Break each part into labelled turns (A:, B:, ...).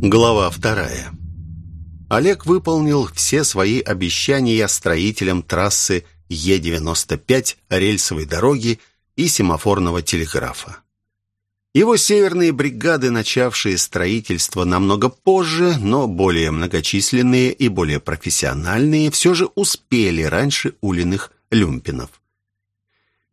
A: Глава вторая. Олег выполнил все свои обещания строителям трассы Е-95, рельсовой дороги и семафорного телеграфа. Его северные бригады, начавшие строительство намного позже, но более многочисленные и более профессиональные, все же успели раньше Улиных люмпинов.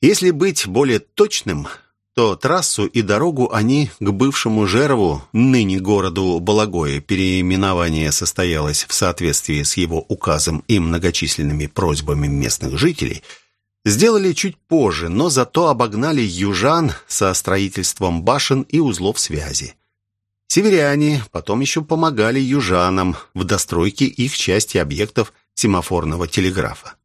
A: Если быть более точным, то трассу и дорогу они к бывшему Жерову, ныне городу Балагое, переименование состоялось в соответствии с его указом и многочисленными просьбами местных жителей, сделали чуть позже, но зато обогнали южан со строительством башен и узлов связи. Северяне потом еще помогали южанам в достройке их части объектов семафорного телеграфа.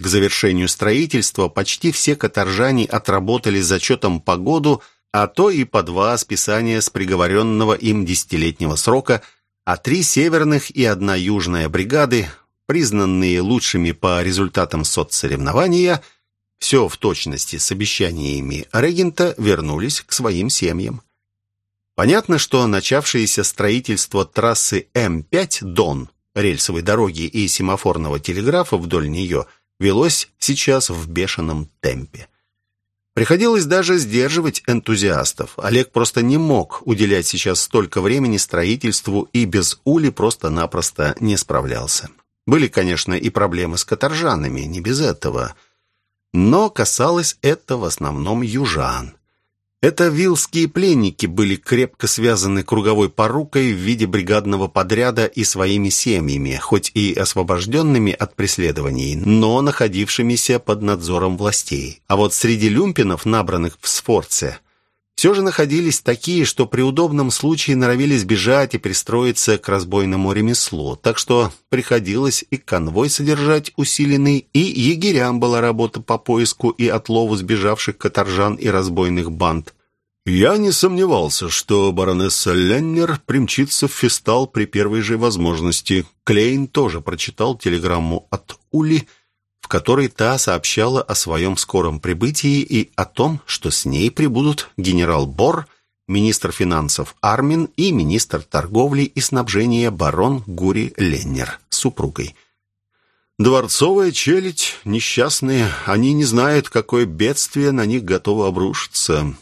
A: К завершению строительства почти все каторжане отработали зачетом по году, а то и по два списания с приговоренного им десятилетнего срока, а три северных и одна южная бригады, признанные лучшими по результатам соцсоревнования, все в точности с обещаниями регента вернулись к своим семьям. Понятно, что начавшееся строительство трассы М5 Дон, рельсовой дороги и семафорного телеграфа вдоль нее – велось сейчас в бешеном темпе. Приходилось даже сдерживать энтузиастов. Олег просто не мог уделять сейчас столько времени строительству и без Ули просто-напросто не справлялся. Были, конечно, и проблемы с каторжанами, не без этого. Но касалось это в основном южан. Это вилские пленники были крепко связаны круговой порукой в виде бригадного подряда и своими семьями, хоть и освобожденными от преследований, но находившимися под надзором властей. А вот среди люмпинов, набранных в Сфорце, все же находились такие, что при удобном случае норовили сбежать и пристроиться к разбойному ремеслу, так что приходилось и конвой содержать усиленный, и егерям была работа по поиску и отлову сбежавших каторжан и разбойных банд. Я не сомневался, что баронесса Леннер примчится в Фестал при первой же возможности. Клейн тоже прочитал телеграмму от Ули, которой та сообщала о своем скором прибытии и о том, что с ней прибудут генерал Бор, министр финансов Армин и министр торговли и снабжения барон Гури Леннер с супругой. Дворцовая челядь, несчастные, они не знают, какое бедствие на них готово обрушиться.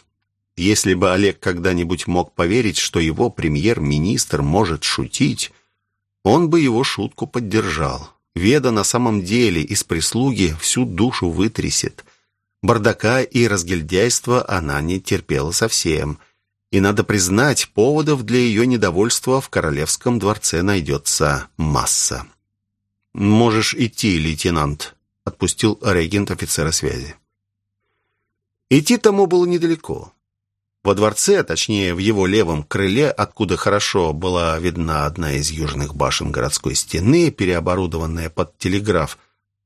A: Если бы Олег когда-нибудь мог поверить, что его премьер-министр может шутить, он бы его шутку поддержал. Веда на самом деле из прислуги всю душу вытрясет. Бардака и разгильдяйства она не терпела совсем. И надо признать, поводов для ее недовольства в королевском дворце найдется масса. «Можешь идти, лейтенант», — отпустил регент офицера связи. Идти тому было недалеко. Во дворце, точнее в его левом крыле, откуда хорошо была видна одна из южных башен городской стены, переоборудованная под телеграф,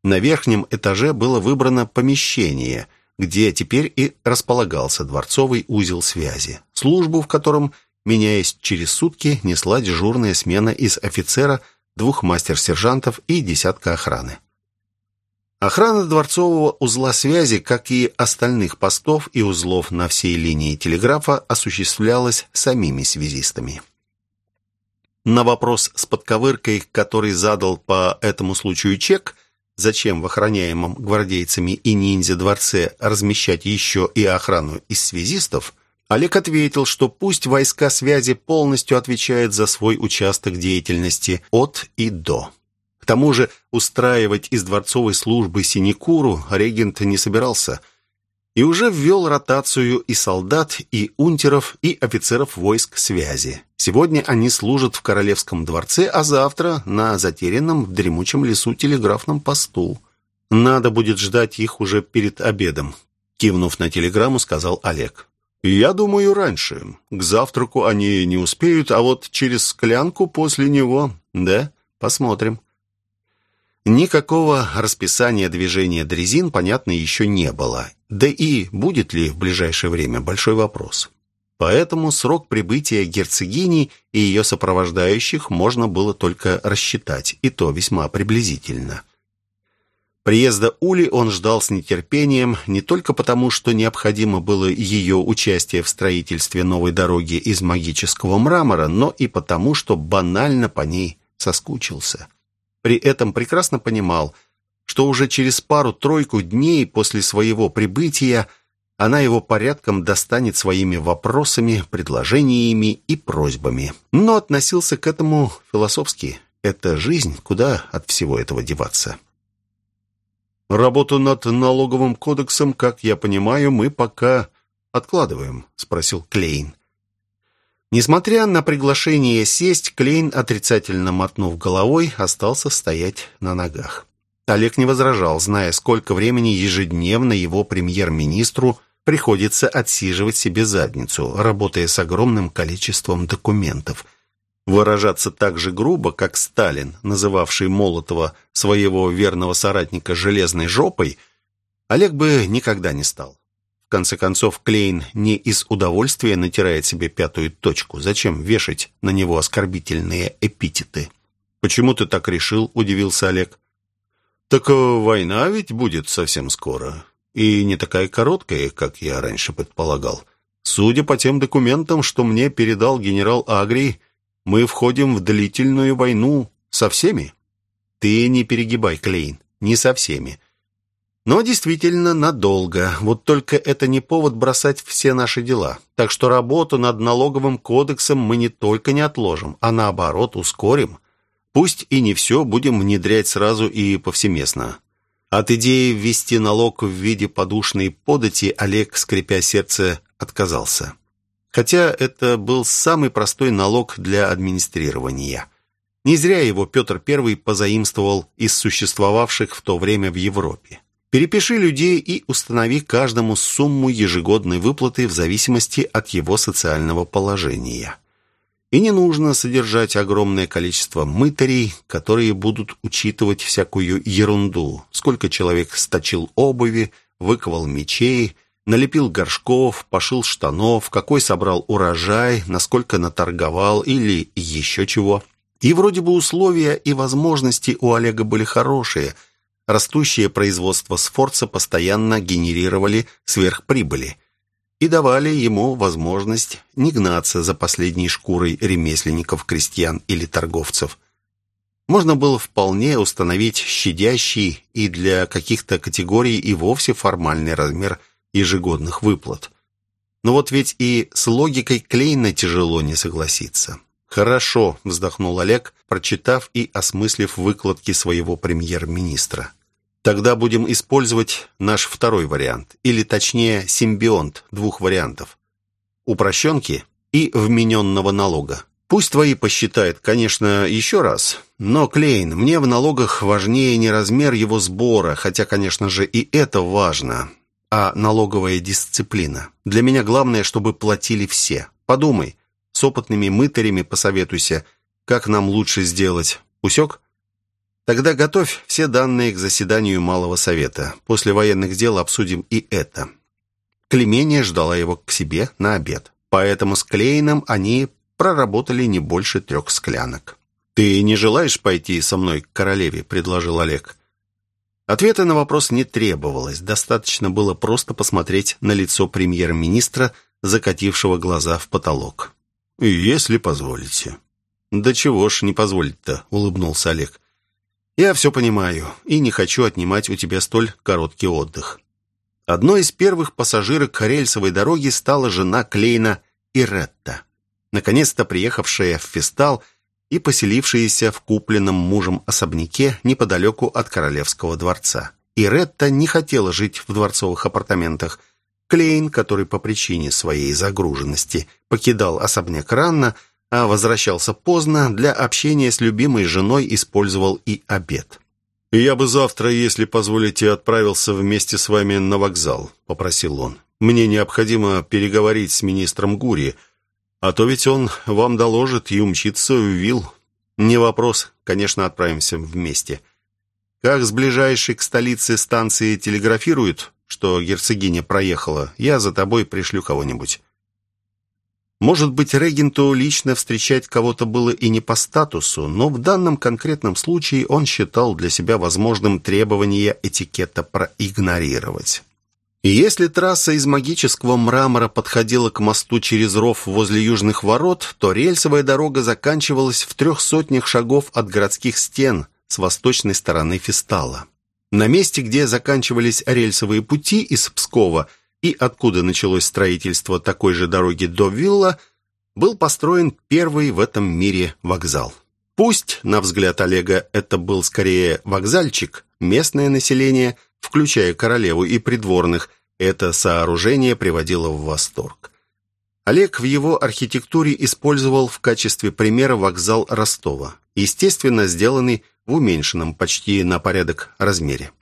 A: на верхнем этаже было выбрано помещение, где теперь и располагался дворцовый узел связи, службу в котором, меняясь через сутки, несла дежурная смена из офицера, двух мастер-сержантов и десятка охраны. Охрана дворцового узла связи, как и остальных постов и узлов на всей линии телеграфа, осуществлялась самими связистами. На вопрос с подковыркой, который задал по этому случаю чек, зачем в охраняемом гвардейцами и ниндзя дворце размещать еще и охрану из связистов, Олег ответил, что пусть войска связи полностью отвечают за свой участок деятельности от и до. К тому же устраивать из дворцовой службы синекуру регент не собирался и уже ввел ротацию и солдат, и унтеров, и офицеров войск связи. Сегодня они служат в королевском дворце, а завтра на затерянном в дремучем лесу телеграфном посту. Надо будет ждать их уже перед обедом, кивнув на телеграмму, сказал Олег. «Я думаю, раньше. К завтраку они не успеют, а вот через склянку после него, да? Посмотрим». Никакого расписания движения дрезин, понятно, еще не было. Да и будет ли в ближайшее время – большой вопрос. Поэтому срок прибытия герцогини и ее сопровождающих можно было только рассчитать, и то весьма приблизительно. Приезда Ули он ждал с нетерпением не только потому, что необходимо было ее участие в строительстве новой дороги из магического мрамора, но и потому, что банально по ней соскучился. При этом прекрасно понимал, что уже через пару-тройку дней после своего прибытия она его порядком достанет своими вопросами, предложениями и просьбами. Но относился к этому философски. Это жизнь, куда от всего этого деваться? «Работу над налоговым кодексом, как я понимаю, мы пока откладываем», — спросил Клейн. Несмотря на приглашение сесть, Клейн, отрицательно мотнув головой, остался стоять на ногах. Олег не возражал, зная, сколько времени ежедневно его премьер-министру приходится отсиживать себе задницу, работая с огромным количеством документов — Выражаться так же грубо, как Сталин, называвший Молотова своего верного соратника «железной жопой», Олег бы никогда не стал. Конце концов, Клейн не из удовольствия натирает себе пятую точку. Зачем вешать на него оскорбительные эпитеты? «Почему ты так решил?» – удивился Олег. «Так э, война ведь будет совсем скоро. И не такая короткая, как я раньше предполагал. Судя по тем документам, что мне передал генерал Агрий, мы входим в длительную войну со всеми. Ты не перегибай, Клейн, не со всеми. Но действительно надолго. Вот только это не повод бросать все наши дела. Так что работу над налоговым кодексом мы не только не отложим, а наоборот ускорим. Пусть и не все будем внедрять сразу и повсеместно. От идеи ввести налог в виде подушной подати Олег, скрипя сердце, отказался хотя это был самый простой налог для администрирования. Не зря его Петр I позаимствовал из существовавших в то время в Европе. Перепиши людей и установи каждому сумму ежегодной выплаты в зависимости от его социального положения. И не нужно содержать огромное количество мытарей, которые будут учитывать всякую ерунду. Сколько человек сточил обуви, выковал мечей, налепил горшков, пошил штанов, какой собрал урожай, насколько наторговал или еще чего. И вроде бы условия и возможности у Олега были хорошие. Растущее производство Сфорца постоянно генерировали сверхприбыли и давали ему возможность не гнаться за последней шкурой ремесленников, крестьян или торговцев. Можно было вполне установить щадящий и для каких-то категорий и вовсе формальный размер – ежегодных выплат. Но вот ведь и с логикой Клейна тяжело не согласиться. «Хорошо», — вздохнул Олег, прочитав и осмыслив выкладки своего премьер-министра. «Тогда будем использовать наш второй вариант, или точнее симбионт двух вариантов. Упрощенки и вмененного налога. Пусть твои посчитают, конечно, еще раз, но, Клейн, мне в налогах важнее не размер его сбора, хотя, конечно же, и это важно а налоговая дисциплина. Для меня главное, чтобы платили все. Подумай, с опытными мытарями посоветуйся, как нам лучше сделать. Усек? Тогда готовь все данные к заседанию Малого Совета. После военных дел обсудим и это. Клемения ждала его к себе на обед. Поэтому с Клейном они проработали не больше трех склянок. «Ты не желаешь пойти со мной к королеве?» – предложил Олег. Ответа на вопрос не требовалось, достаточно было просто посмотреть на лицо премьер-министра, закатившего глаза в потолок. «Если позволите». «Да чего ж не позволить-то», — улыбнулся Олег. «Я все понимаю и не хочу отнимать у тебя столь короткий отдых». Одной из первых пассажирок рельсовой дороги стала жена Клейна Иретта. Наконец-то приехавшая в Фестал и поселившиеся в купленном мужем особняке неподалеку от Королевского дворца. И Ретта не хотела жить в дворцовых апартаментах. Клейн, который по причине своей загруженности покидал особняк рано, а возвращался поздно, для общения с любимой женой использовал и обед. «Я бы завтра, если позволите, отправился вместе с вами на вокзал», — попросил он. «Мне необходимо переговорить с министром Гури», — а то ведь он вам доложит и умчится в Вил. Не вопрос, конечно, отправимся вместе. Как с ближайшей к столице станции телеграфируют, что герцогиня проехала, я за тобой пришлю кого-нибудь. Может быть, регенту лично встречать кого-то было и не по статусу, но в данном конкретном случае он считал для себя возможным требование этикета проигнорировать. Если трасса из магического мрамора подходила к мосту через ров возле южных ворот, то рельсовая дорога заканчивалась в трех сотнях шагов от городских стен с восточной стороны Фистала. На месте, где заканчивались рельсовые пути из Пскова и откуда началось строительство такой же дороги до Вилла, был построен первый в этом мире вокзал. Пусть, на взгляд Олега, это был скорее вокзальчик, местное население – включая королеву и придворных, это сооружение приводило в восторг. Олег в его архитектуре использовал в качестве примера вокзал Ростова, естественно, сделанный в уменьшенном почти на порядок размере.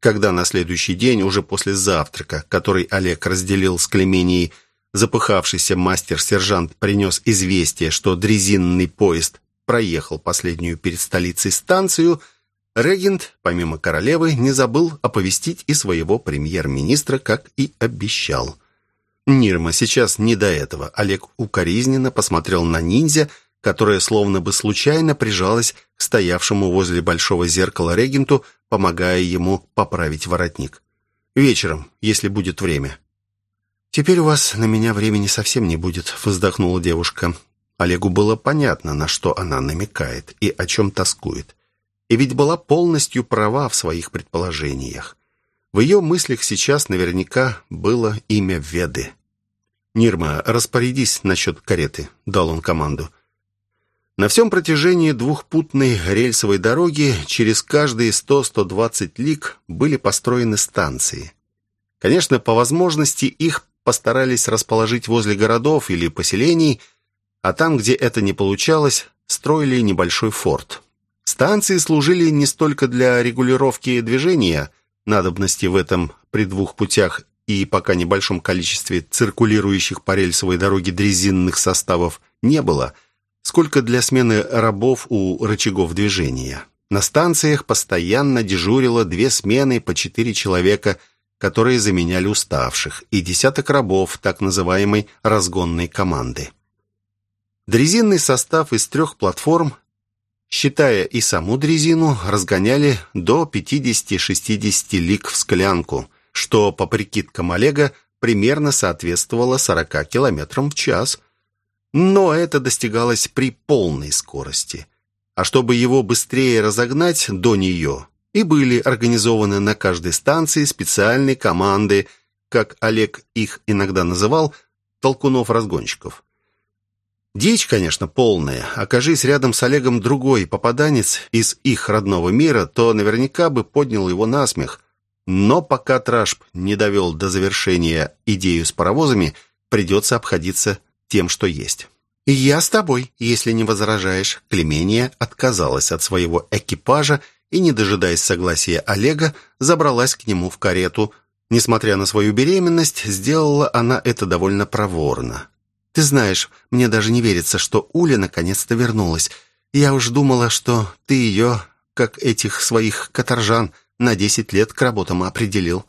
A: Когда на следующий день, уже после завтрака, который Олег разделил с Клеменией, запыхавшийся мастер-сержант принес известие, что дрезинный поезд проехал последнюю перед столицей станцию – Регент, помимо королевы, не забыл оповестить и своего премьер-министра, как и обещал. Нирма сейчас не до этого. Олег укоризненно посмотрел на ниндзя, которая словно бы случайно прижалась к стоявшему возле большого зеркала регенту, помогая ему поправить воротник. «Вечером, если будет время». «Теперь у вас на меня времени совсем не будет», — вздохнула девушка. Олегу было понятно, на что она намекает и о чем тоскует и ведь была полностью права в своих предположениях. В ее мыслях сейчас наверняка было имя Веды. «Нирма, распорядись насчет кареты», — дал он команду. На всем протяжении двухпутной рельсовой дороги через каждые 100-120 лиг были построены станции. Конечно, по возможности их постарались расположить возле городов или поселений, а там, где это не получалось, строили небольшой форт. Станции служили не столько для регулировки движения, надобности в этом при двух путях и пока небольшом количестве циркулирующих по рельсовой дороге дрезинных составов не было, сколько для смены рабов у рычагов движения. На станциях постоянно дежурило две смены по четыре человека, которые заменяли уставших, и десяток рабов так называемой разгонной команды. Дрезинный состав из трех платформ Считая и саму дрезину, разгоняли до 50-60 лик в склянку, что, по прикидкам Олега, примерно соответствовало 40 км в час. Но это достигалось при полной скорости. А чтобы его быстрее разогнать до нее, и были организованы на каждой станции специальные команды, как Олег их иногда называл, толкунов-разгонщиков. Дичь, конечно, полная. Окажись рядом с Олегом другой попаданец из их родного мира, то наверняка бы поднял его на смех. Но пока Трашп не довел до завершения идею с паровозами, придется обходиться тем, что есть. «Я с тобой, если не возражаешь». Клемения отказалась от своего экипажа и, не дожидаясь согласия Олега, забралась к нему в карету. Несмотря на свою беременность, сделала она это довольно проворно. Ты знаешь, мне даже не верится, что Уля наконец-то вернулась. Я уж думала, что ты ее, как этих своих каторжан, на десять лет к работам определил».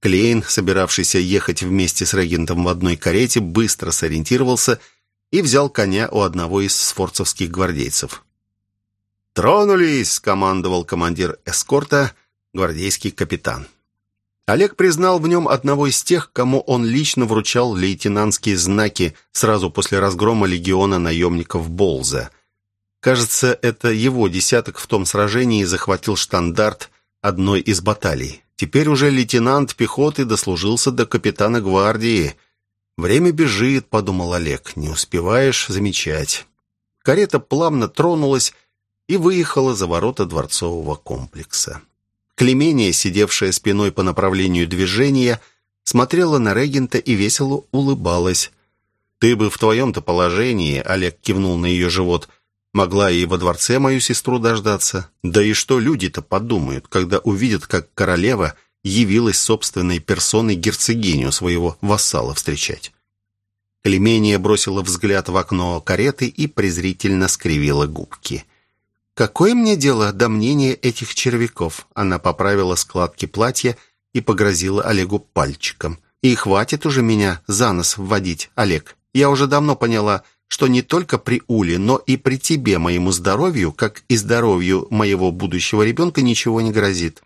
A: Клейн, собиравшийся ехать вместе с регентом в одной карете, быстро сориентировался и взял коня у одного из сфорцевских гвардейцев. «Тронулись!» — скомандовал командир эскорта, гвардейский капитан. Олег признал в нем одного из тех, кому он лично вручал лейтенантские знаки сразу после разгрома легиона наемников Болза. Кажется, это его десяток в том сражении захватил штандарт одной из баталий. Теперь уже лейтенант пехоты дослужился до капитана гвардии. «Время бежит», — подумал Олег, — «не успеваешь замечать». Карета плавно тронулась и выехала за ворота дворцового комплекса. Клемения, сидевшая спиной по направлению движения, смотрела на регента и весело улыбалась. «Ты бы в твоем-то положении», — Олег кивнул на ее живот, «могла и во дворце мою сестру дождаться. Да и что люди-то подумают, когда увидят, как королева явилась собственной персоной герцогиню своего вассала встречать?» Клемения бросила взгляд в окно кареты и презрительно скривила губки. «Какое мне дело до мнения этих червяков?» Она поправила складки платья и погрозила Олегу пальчиком. «И хватит уже меня за нос вводить, Олег. Я уже давно поняла, что не только при Уле, но и при тебе моему здоровью, как и здоровью моего будущего ребенка, ничего не грозит».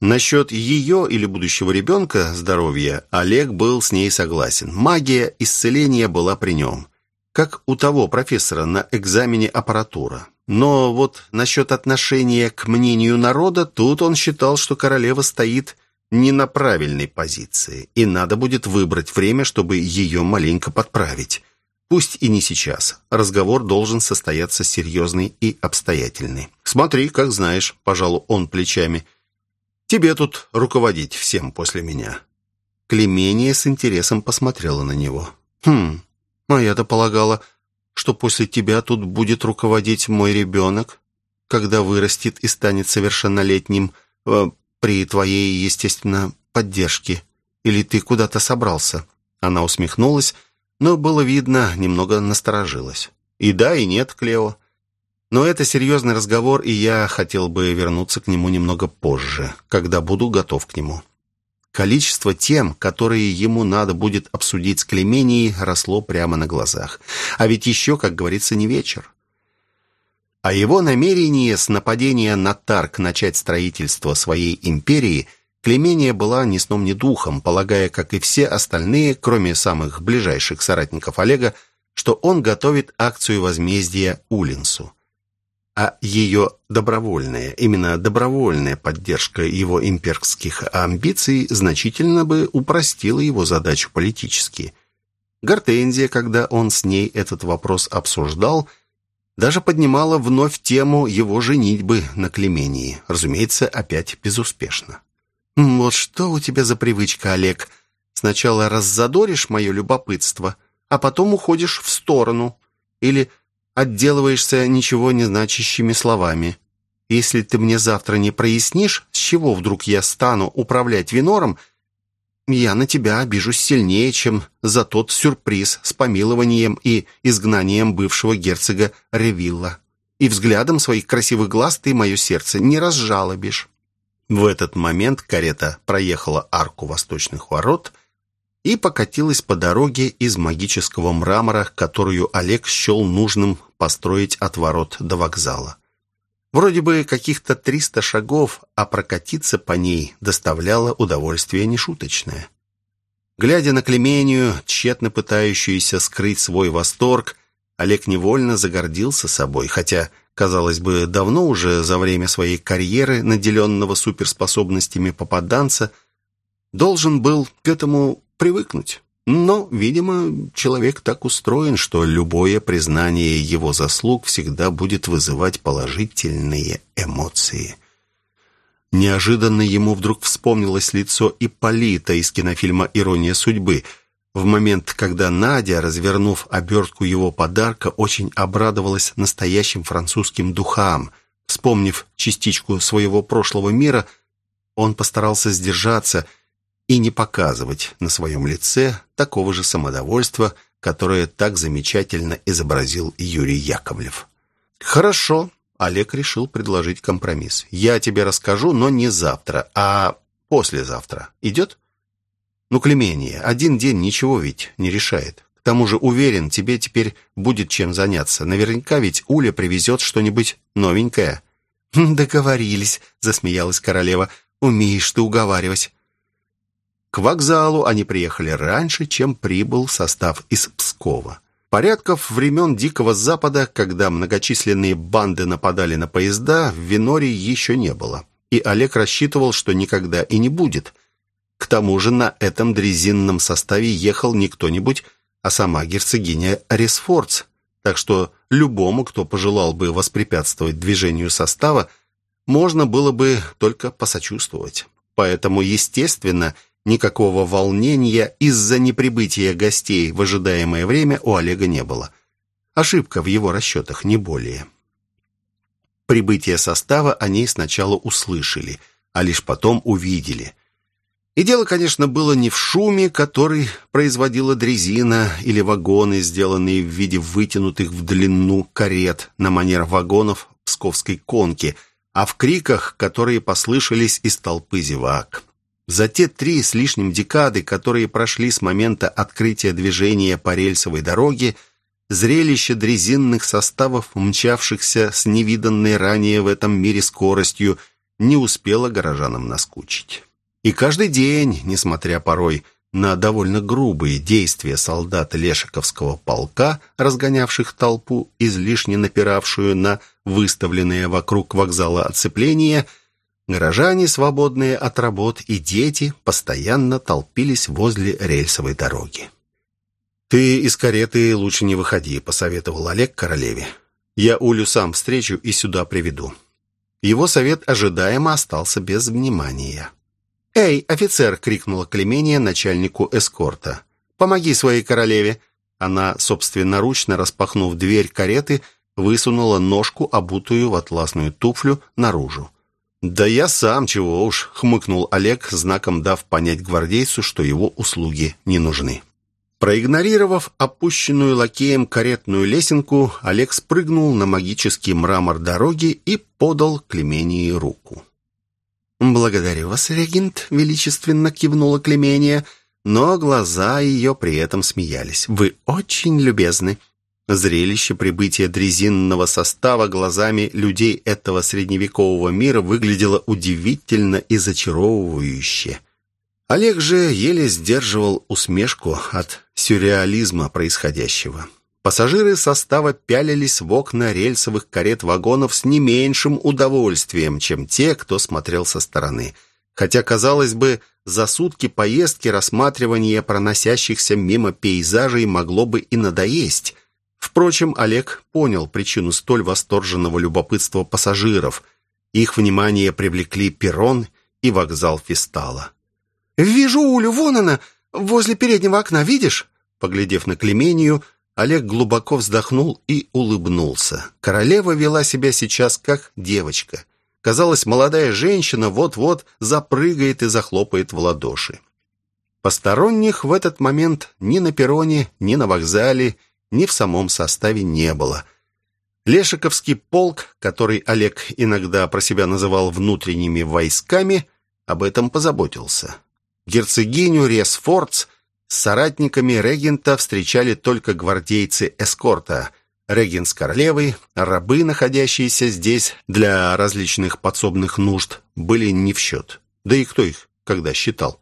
A: Насчет ее или будущего ребенка здоровья Олег был с ней согласен. Магия исцеления была при нем. Как у того профессора на экзамене аппаратура. Но вот насчет отношения к мнению народа, тут он считал, что королева стоит не на правильной позиции, и надо будет выбрать время, чтобы ее маленько подправить. Пусть и не сейчас. Разговор должен состояться серьезный и обстоятельный. «Смотри, как знаешь», – пожал он плечами. «Тебе тут руководить всем после меня». Клемения с интересом посмотрела на него. «Хм, а я-то полагала, что после тебя тут будет руководить мой ребенок, когда вырастет и станет совершеннолетним, э, при твоей, естественно, поддержке. Или ты куда-то собрался?» Она усмехнулась, но было видно, немного насторожилась. И да, и нет, Клео. Но это серьезный разговор, и я хотел бы вернуться к нему немного позже, когда буду готов к нему. Количество тем, которые ему надо будет обсудить с Клеменией, росло прямо на глазах. А ведь еще, как говорится, не вечер. А его намерение с нападения на Тарк начать строительство своей империи – Клемения была ни сном, ни духом, полагая, как и все остальные, кроме самых ближайших соратников Олега, что он готовит акцию возмездия Улинсу. А ее добровольная, именно добровольная поддержка его имперских амбиций значительно бы упростила его задачу политически. Гортензия, когда он с ней этот вопрос обсуждал, даже поднимала вновь тему его женитьбы на Клемении, разумеется, опять безуспешно. «Вот что у тебя за привычка, Олег? Сначала раззадоришь мое любопытство, а потом уходишь в сторону. Или отделываешься ничего не значащими словами. Если ты мне завтра не прояснишь, с чего вдруг я стану управлять Винором, я на тебя обижусь сильнее, чем за тот сюрприз с помилованием и изгнанием бывшего герцога Ревилла. И взглядом своих красивых глаз ты мое сердце не разжалобишь». В этот момент карета проехала арку восточных ворот и покатилась по дороге из магического мрамора, которую Олег счел нужным построить от ворот до вокзала. Вроде бы каких-то триста шагов, а прокатиться по ней доставляло удовольствие нешуточное. Глядя на Клемению, тщетно пытающуюся скрыть свой восторг, Олег невольно загордился собой, хотя казалось бы, давно уже за время своей карьеры, наделенного суперспособностями попаданца, должен был к этому привыкнуть. Но, видимо, человек так устроен, что любое признание его заслуг всегда будет вызывать положительные эмоции. Неожиданно ему вдруг вспомнилось лицо Ипполита из кинофильма «Ирония судьбы», в момент, когда Надя, развернув обертку его подарка, очень обрадовалась настоящим французским духам. Вспомнив частичку своего прошлого мира, он постарался сдержаться и не показывать на своем лице такого же самодовольства, которое так замечательно изобразил Юрий Яковлев. «Хорошо», — Олег решил предложить компромисс. «Я тебе расскажу, но не завтра, а послезавтра. Идет?» Ну, Клемения, один день ничего ведь не решает. К тому же, уверен, тебе теперь будет чем заняться. Наверняка ведь Уля привезет что-нибудь новенькое». «Хм, «Договорились», — засмеялась королева. «Умеешь ты уговаривать». К вокзалу они приехали раньше, чем прибыл состав из Пскова. Порядков времен Дикого Запада, когда многочисленные банды нападали на поезда, в Винории еще не было. И Олег рассчитывал, что никогда и не будет. К тому же на этом дрезинном составе ехал не кто-нибудь, а сама герцогиня Ресфордс. Так что любому, кто пожелал бы воспрепятствовать движению состава, можно было бы только посочувствовать. Поэтому, естественно, никакого волнения из-за неприбытия гостей в ожидаемое время у Олега не было. Ошибка в его расчетах, не более. Прибытие состава они сначала услышали, а лишь потом увидели. И дело, конечно, было не в шуме, который производила дрезина или вагоны, сделанные в виде вытянутых в длину карет на манер вагонов псковской конки, а в криках, которые послышались из толпы зевак. За те три с лишним декады, которые прошли с момента открытия движения по рельсовой дороге, зрелище дрезинных составов, мчавшихся с невиданной ранее в этом мире скоростью, не успело горожанам наскучить. И каждый день, несмотря порой на довольно грубые действия солдат Лешиковского полка, разгонявших толпу, излишне напиравшую на выставленные вокруг вокзала оцепления, горожане, свободные от работ, и дети постоянно толпились возле рельсовой дороги. «Ты из кареты лучше не выходи», — посоветовал Олег королеве. «Я Улю сам встречу и сюда приведу». Его совет ожидаемо остался без внимания. «Эй, офицер!» — крикнула Клемения начальнику эскорта. «Помоги своей королеве!» Она, собственноручно распахнув дверь кареты, высунула ножку, обутую в атласную туфлю, наружу. «Да я сам, чего уж!» — хмыкнул Олег, знаком дав понять гвардейцу, что его услуги не нужны. Проигнорировав опущенную лакеем каретную лесенку, Олег спрыгнул на магический мрамор дороги и подал Клемении руку. «Благодарю вас, регент», — величественно кивнула Клемения, но глаза ее при этом смеялись. «Вы очень любезны». Зрелище прибытия дрезинного состава глазами людей этого средневекового мира выглядело удивительно и зачаровывающе. Олег же еле сдерживал усмешку от сюрреализма происходящего. Пассажиры состава пялились в окна рельсовых карет-вагонов с не меньшим удовольствием, чем те, кто смотрел со стороны. Хотя, казалось бы, за сутки поездки рассматривание проносящихся мимо пейзажей могло бы и надоесть. Впрочем, Олег понял причину столь восторженного любопытства пассажиров. Их внимание привлекли перрон и вокзал Фистала. «Вижу Улю, вон она, возле переднего окна, видишь?» Поглядев на Клемению, Олег глубоко вздохнул и улыбнулся. Королева вела себя сейчас как девочка. Казалось, молодая женщина вот-вот запрыгает и захлопает в ладоши. Посторонних в этот момент ни на перроне, ни на вокзале, ни в самом составе не было. Лешиковский полк, который Олег иногда про себя называл внутренними войсками, об этом позаботился. Герцогиню Ресфордс – с соратниками регента встречали только гвардейцы эскорта. Регент с королевой, рабы, находящиеся здесь для различных подсобных нужд, были не в счет. Да и кто их когда считал?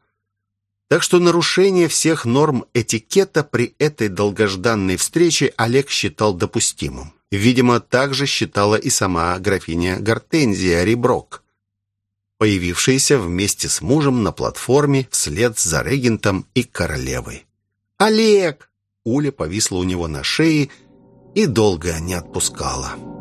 A: Так что нарушение всех норм этикета при этой долгожданной встрече Олег считал допустимым. Видимо, так же считала и сама графиня Гортензия Риброк появившаяся вместе с мужем на платформе вслед за регентом и королевой. «Олег!» Уля повисла у него на шее и долго не отпускала.